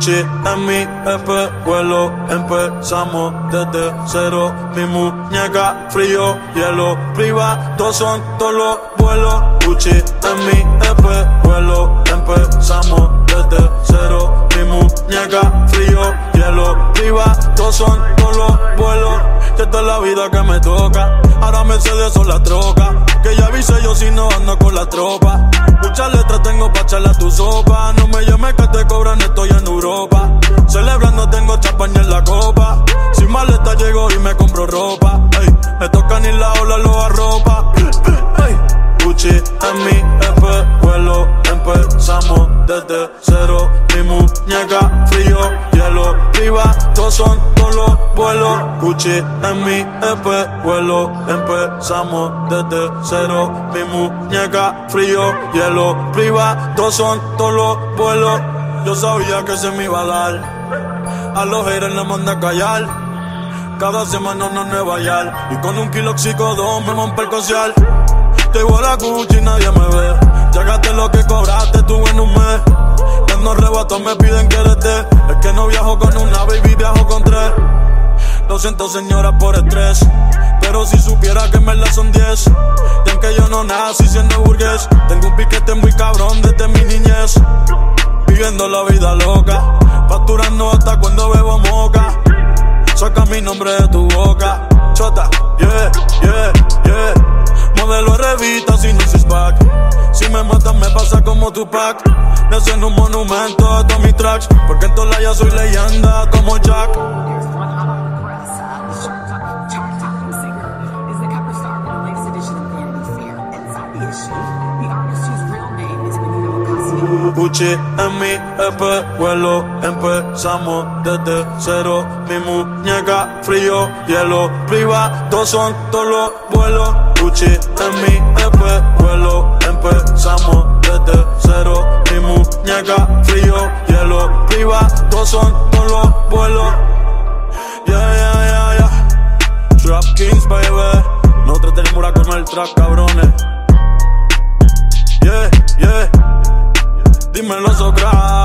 Gucci en mi vuelo, empezamos desde cero. Mi muñeca, frío, hielo, privado son todos los vuelos. Gucci en mi vuelo, empezamos desde cero. Mi muñeca, frío, hielo, privado son todos los vuelos. Esta es la vida que me toca. Ahora me sé de eso la troca. Que ya avisé yo si no ando con la tropa. Muchas letras tengo pa' echarle a tu sopa. No me llames que te cobran, estoy en compro ropa. Ey, me toca ni la ola lo arropa. Ey, Gucci en mi EP, vuelo, empezamos desde cero. Mi muñeca, frío, hielo, viva, todos son todos los vuelos. Gucci en mi EP, vuelo, empezamos desde cero. Mi muñeca, frío, hielo, priva, todos son todos los vuelos. Yo sabía que se me iba a dar. A los haters les manda callar. Cada semana una nueva yal. Y con un kilo dos me monta el cocial. Te voy la Gucci y nadie me ve. Llegaste lo que cobraste tú en un mes. Cuando rebato me piden que eres de. Es que no viajo con una baby, viajo con tres. Lo siento señora por estrés Pero si supiera que me la son diez Y aunque yo no nací siendo burgués Tengo un piquete muy cabrón desde mi niñez Viviendo la vida loca Facturando hasta cuando bebo moca Saca mi nombre de tu boca. Chota, yeah, yeah, yeah. Modelo de revista sin un pack Si me matan me pasa como tu pack Me un monumento a todos mis tracks. Porque en toda ya soy leyenda Gucci en mi EP, vuelo, empezamos desde cero. Mi muñeca, frío, hielo, privado son todos los vuelos. Gucci en mi EP, vuelo, empezamos desde cero. Mi muñeca, frío, hielo, privado son todos los vuelos. Yeah, yeah, yeah, yeah. Trap Kings, baby. Nosotros tenemos la con el trap, cabrones. grave